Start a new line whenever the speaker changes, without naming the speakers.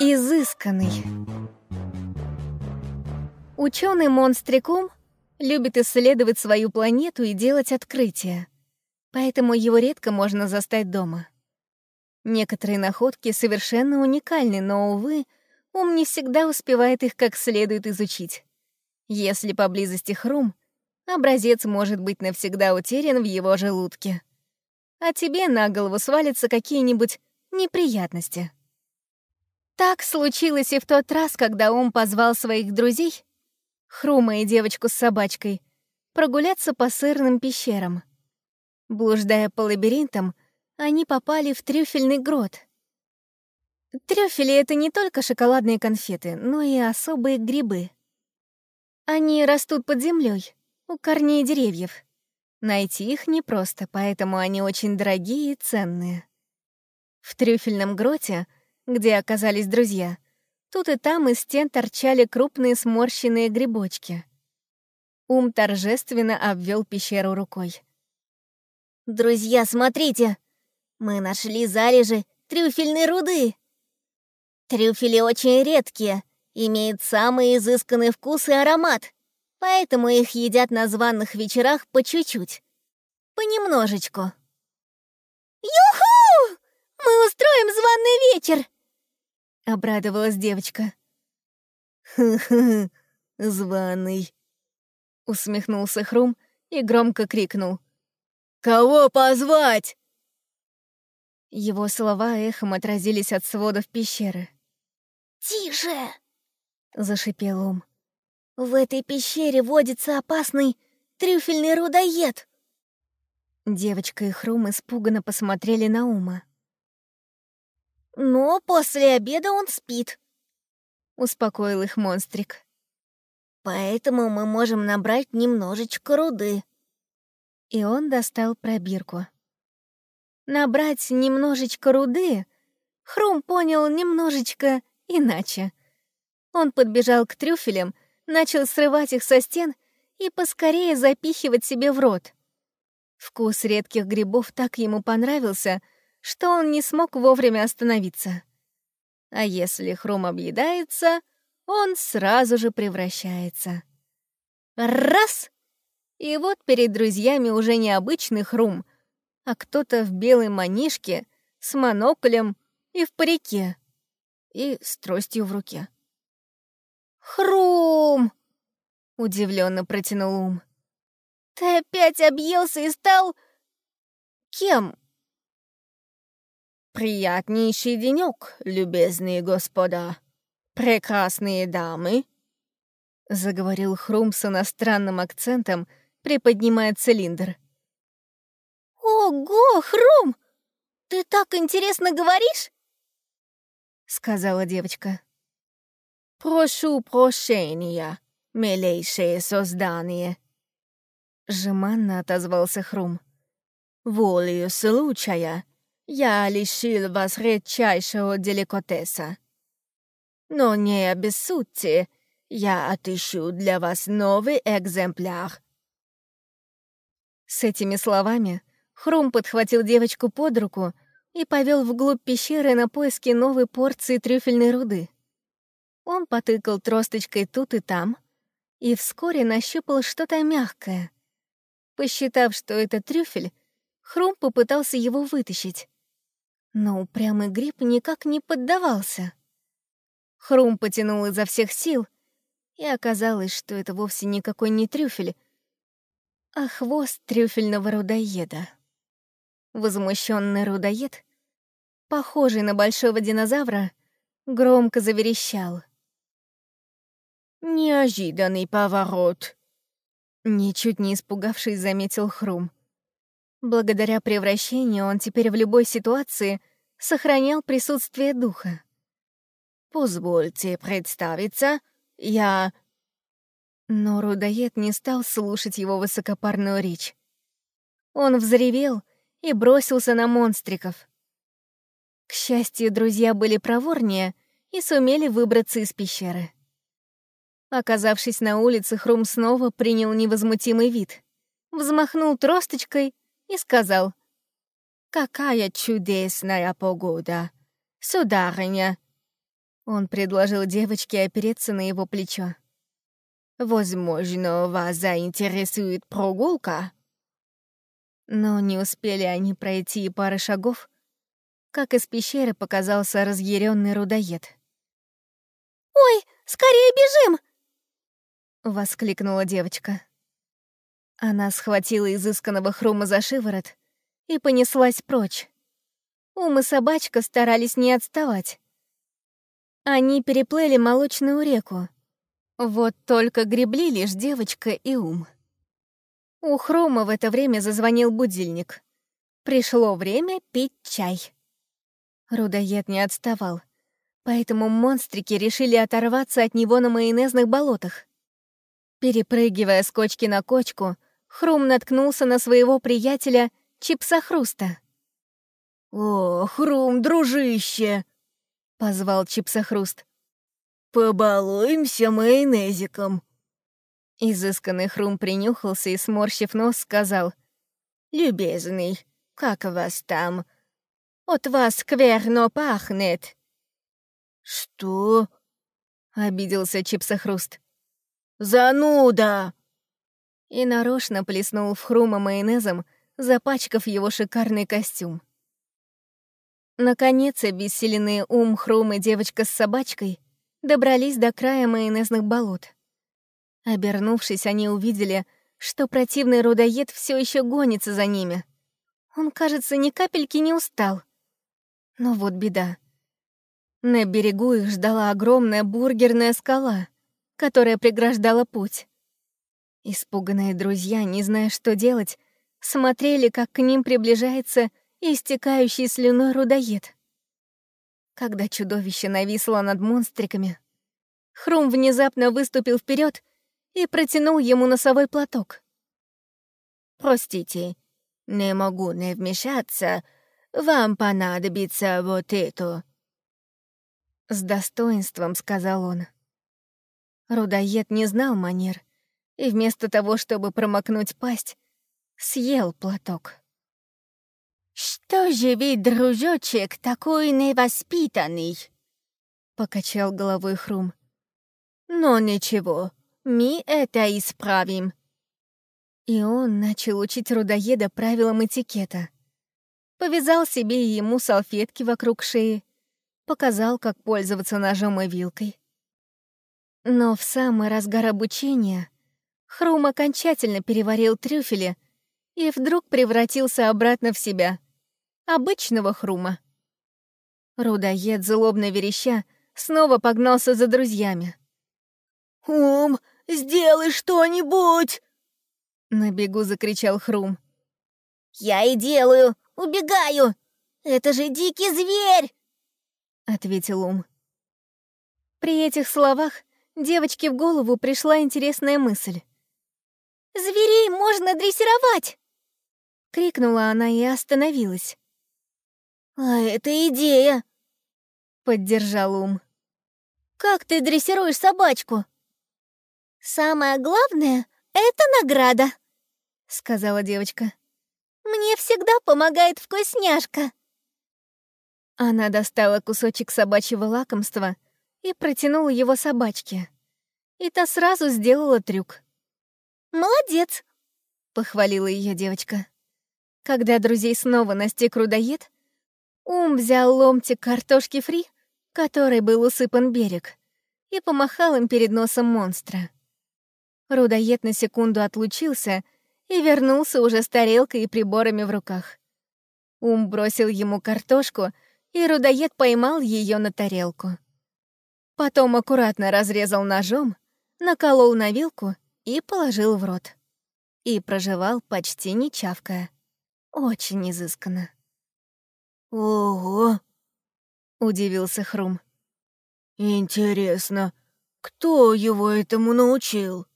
Изысканный. Ученый монстрикум любит исследовать свою планету и делать открытия, поэтому его редко можно застать дома. Некоторые находки совершенно уникальны, но, увы, ум не всегда успевает их как следует изучить. Если поблизости хрум, образец может быть навсегда утерян в его желудке. А тебе на голову свалятся какие-нибудь неприятности. Так случилось и в тот раз, когда он позвал своих друзей, Хрума и девочку с собачкой, прогуляться по сырным пещерам. Блуждая по лабиринтам, они попали в трюфельный грот. Трюфели — это не только шоколадные конфеты, но и особые грибы. Они растут под землей, у корней деревьев. Найти их непросто, поэтому они очень дорогие и ценные. В трюфельном гроте — где оказались друзья. Тут и там из стен торчали крупные сморщенные грибочки. Ум торжественно обвел пещеру рукой.
«Друзья, смотрите! Мы нашли залежи трюфельной руды! Трюфели очень редкие, имеют самый изысканный вкус и аромат, поэтому их едят на званных вечерах по чуть-чуть, понемножечку».
«Юху! Мы устроим званый вечер!»
— обрадовалась девочка.
«Хы-хы, званый!» — усмехнулся Хрум и громко крикнул. «Кого позвать?»
Его слова эхом отразились от сводов пещеры.
«Тише!»
— зашипел Ум.
«В этой пещере водится опасный трюфельный рудоед!»
Девочка и Хрум испуганно посмотрели на Ума.
Но после обеда он спит», —
успокоил их монстрик.
«Поэтому мы можем набрать немножечко руды».
И он достал пробирку. Набрать немножечко руды Хрум понял немножечко иначе. Он подбежал к трюфелям, начал срывать их со стен и поскорее запихивать себе в рот. Вкус редких грибов так ему понравился — что он не смог вовремя остановиться. А если хром объедается, он сразу же превращается. Раз! И вот перед друзьями уже не обычный хрум, а кто-то в белой манишке, с моноклем и в парике, и с тростью в руке.
«Хрум!»
— удивленно протянул ум.
«Ты опять объелся и стал... кем?»
«Приятнейший денёк, любезные господа, прекрасные дамы», — заговорил Хрум с иностранным акцентом, приподнимая цилиндр.
«Ого, Хрум! Ты так интересно говоришь!»
— сказала девочка.
«Прошу прощения, милейшее создание», — жеманно отозвался Хрум. «Волею случая я лишил вас редчайшего деликатеса. Но не обессудьте, я отыщу для вас новый экземпляр».
С этими словами Хрум подхватил девочку под руку и повел вглубь пещеры на поиски новой порции трюфельной руды. Он потыкал тросточкой тут и там и вскоре нащупал что-то мягкое. Посчитав, что это трюфель, Хрум попытался его вытащить. Но упрямый гриб никак не поддавался. Хрум потянул изо всех сил, и оказалось, что это вовсе никакой не трюфель, а хвост трюфельного рудоеда. Возмущенный рудоед, похожий на большого динозавра, громко заверещал.
«Неожиданный поворот!»
Ничуть не испугавшись, заметил Хрум. Благодаря превращению он теперь в любой ситуации сохранял присутствие духа.
«Позвольте представиться, я...»
Но Рудоед не стал слушать его высокопарную речь. Он взревел и бросился на монстриков. К счастью, друзья были проворнее и сумели выбраться из пещеры. Оказавшись на улице, Хрум снова принял невозмутимый вид. Взмахнул тросточкой и сказал,
«Какая чудесная погода, сударыня!»
Он предложил девочке опереться на его плечо.
«Возможно, вас заинтересует прогулка?»
Но не успели они пройти и пары шагов, как из пещеры показался разъяренный рудоед.
«Ой, скорее бежим!»
— воскликнула девочка. Она схватила изысканного хрума за шиворот и понеслась прочь. Ум и собачка старались не отставать. Они переплыли молочную реку. Вот только гребли лишь девочка и ум. У Хрума в это время зазвонил будильник. Пришло время пить чай. Рудоед не отставал, поэтому монстрики решили оторваться от него на майонезных болотах. Перепрыгивая с кочки на кочку, Хрум наткнулся на своего приятеля Чипса Хруста.
«О, Хрум, дружище!» — позвал Чипса Хруст. «Побалуемся майонезиком».
Изысканный Хрум принюхался и, сморщив нос, сказал.
«Любезный, как вас там? От вас скверно пахнет».
«Что?»
— обиделся Чипса Хруст.
«Зануда!»
И нарочно плеснул в хрума майонезом, запачкав его шикарный костюм. Наконец, обессиленные ум, хрум и девочка с собачкой добрались до края майонезных болот. Обернувшись, они увидели, что противный рудоед все еще гонится за ними. Он, кажется, ни капельки не устал. Но вот беда. На берегу их ждала огромная бургерная скала которая преграждала путь. Испуганные друзья, не зная, что делать, смотрели, как к ним приближается истекающий слюной рудоед. Когда чудовище нависло над монстриками, Хрум внезапно выступил вперед и протянул ему носовой платок.
«Простите, не могу не вмешаться. Вам понадобится вот это».
С достоинством сказал он. Рудоед не знал манер и вместо того, чтобы промокнуть пасть, съел платок.
«Что же вы, дружочек, такой невоспитанный?»
— покачал головой Хрум.
«Но ничего, мы это исправим».
И он начал учить рудоеда правилам этикета. Повязал себе и ему салфетки вокруг шеи, показал, как пользоваться ножом и вилкой. Но в самый разгар обучения Хрум окончательно переварил трюфели и вдруг превратился обратно в себя, обычного Хрума. Рудоед, злобно вереща, снова погнался за друзьями.
«Ум, сделай что-нибудь!»
На бегу закричал Хрум.
«Я и делаю! Убегаю! Это же дикий зверь!»
Ответил Ум. При этих словах девочке в голову пришла интересная мысль.
«Зверей можно дрессировать!»
Крикнула она и остановилась.
«А это идея!»
Поддержал ум.
«Как ты дрессируешь собачку?»
«Самое главное — это награда», —
сказала девочка.
«Мне всегда помогает вкусняшка».
Она достала кусочек собачьего лакомства и протянула его собачке. И та сразу сделала трюк.
«Молодец!»
— похвалила ее девочка. Когда друзей снова настиг рудоед, Ум взял ломтик картошки фри, который был усыпан берег, и помахал им перед носом монстра. Рудоед на секунду отлучился и вернулся уже с тарелкой и приборами в руках. Ум бросил ему картошку, и рудоед поймал ее на тарелку. Потом аккуратно разрезал ножом, наколол на вилку и положил в рот. И проживал почти не чавкая. Очень изысканно.
«Ого!»
— удивился Хрум.
«Интересно, кто его этому научил?»